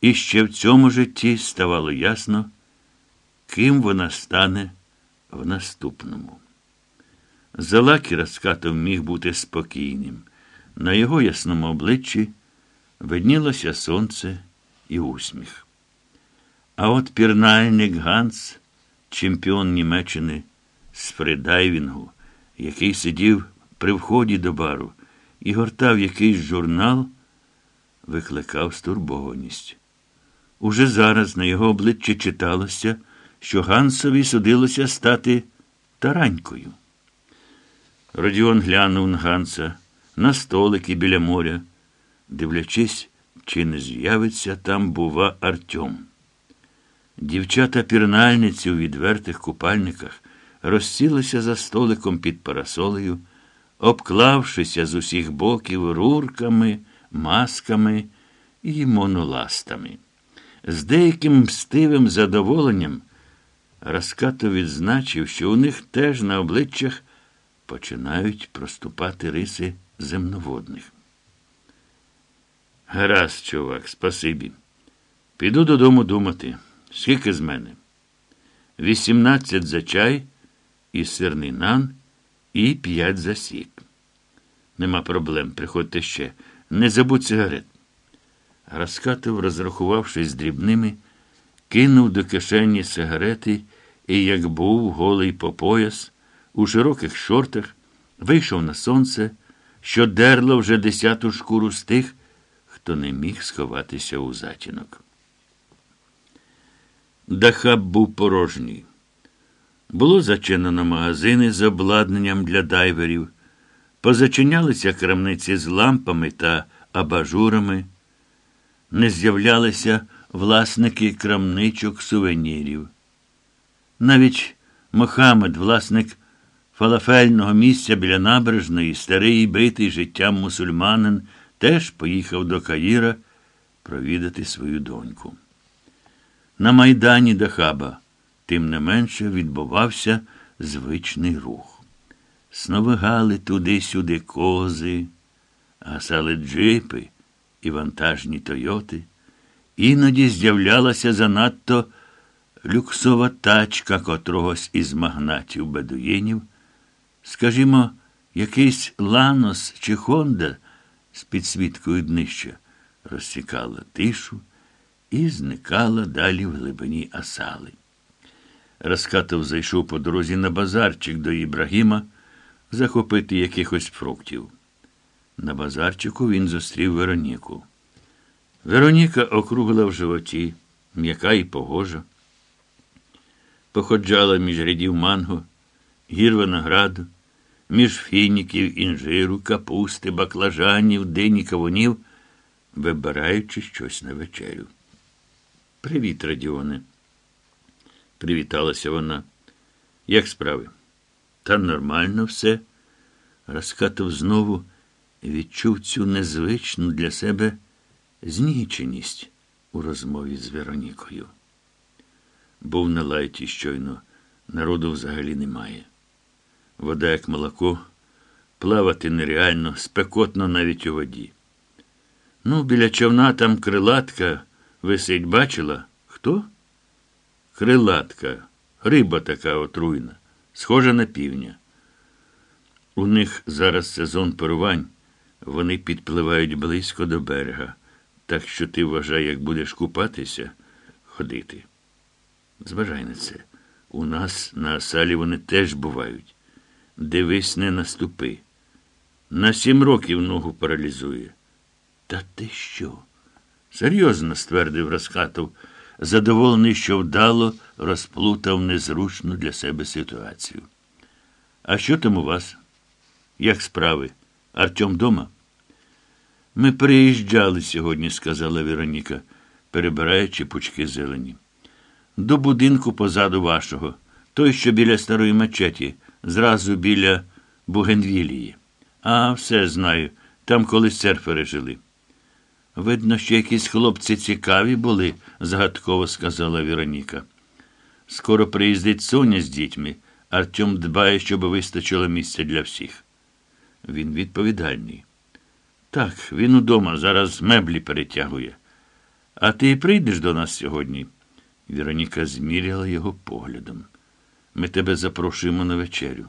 І ще в цьому житті ставало ясно, ким вона стане в наступному. Залакі Раскатов міг бути спокійним. На його ясному обличчі виднілося сонце і усміх. А от пірнальник Ганс, чемпіон Німеччини з фридайвінгу, який сидів при вході до бару і гортав якийсь журнал, викликав стурбованість. Уже зараз на його обличчі читалося, що Гансові судилося стати таранькою. Родіон глянув на Ганса на столики біля моря, дивлячись, чи не з'явиться там, бува, Артем. Дівчата пірнальниці у відвертих купальниках розсілися за столиком під парасолею, обклавшися з усіх боків рурками, масками і моноластами. З деяким мстивим задоволенням Раскато відзначив, що у них теж на обличчях починають проступати риси земноводних. Гаразд, чувак, спасибі. Піду додому думати. Скільки з мене? Вісімнадцять за чай і сирний нан, і п'ять за сік. Нема проблем, приходьте ще. Не забудь сигарет. Раскатов, розрахувавшись дрібними, кинув до кишені сигарети і, як був голий по пояс, у широких шортах, вийшов на сонце, що дерло вже десяту шкуру з тих, хто не міг сховатися у затінок. Дахаб був порожній. Було зачинено магазини з обладнанням для дайверів, позачинялися крамниці з лампами та абажурами, не з'являлися власники крамничок сувенірів. Навіть Мохамед, власник фалафельного місця біля набережної, старий битий життям мусульманин, теж поїхав до Каїра провідати свою доньку. На майдані Дахаба, тим не менше, відбувався звичний рух. Сновигали туди-сюди кози, гасали джипи і вантажні Тойоти. Іноді з'являлася занадто люксова тачка котрогось із магнатів бедуїнів, скажімо, якийсь Ланос чи Хонда з підсвіткою днища розсікала тишу і зникала далі в глибині асали. Раскатов зайшов по дорозі на базарчик до Ібрагіма захопити якихось фруктів. На базарчику він зустрів Вероніку. Вероніка округла в животі, м'яка і погожа. Походжала між рядів манго, гір винограду, між фініків, інжиру, капусти, баклажанів, дині кавунів, вибираючи щось на вечерю. Привіт, Радіоне. Привіталася вона. Як справи? Та нормально все. Розкатов знову відчув цю незвичну для себе зніченість у розмові з Веронікою. Був на лайті щойно, народу взагалі немає. Вода, як молоко, плавати нереально, спекотно навіть у воді. Ну, біля човна там крилатка висить, бачила? Хто? Крилатка, риба така отруйна, схожа на півня. У них зараз сезон парувань, вони підпливають близько до берега, так що ти вважай, як будеш купатися, ходити. Зважай на це. У нас на асалі вони теж бувають. Дивись, не наступи. На сім років ногу паралізує. Та ти що? Серйозно, ствердив Розхатов, задоволений, що вдало розплутав незручну для себе ситуацію. А що там у вас? Як справи? Артем дома? Ми приїжджали сьогодні, сказала Вероніка, перебираючи пучки зелені. До будинку позаду вашого, той, що біля старої мечеті, зразу біля Бугенвілії. А, все знаю, там колись серфери жили. Видно, що якісь хлопці цікаві були, згадково сказала Вероніка. Скоро приїздить Соня з дітьми. Артем дбає, щоб вистачило місця для всіх. Він відповідальний. Так, він удома зараз меблі перетягує. А ти прийдеш до нас сьогодні? Віроніка зміряла його поглядом. Ми тебе запрошуємо на вечерю.